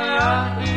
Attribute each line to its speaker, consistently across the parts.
Speaker 1: Maya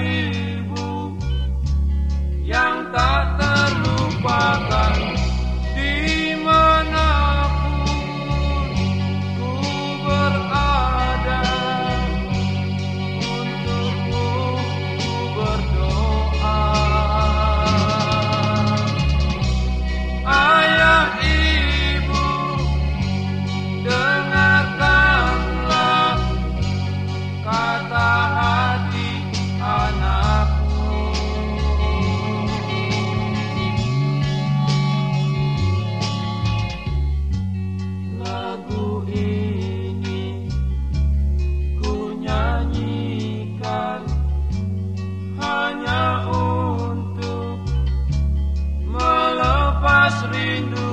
Speaker 1: nasrindu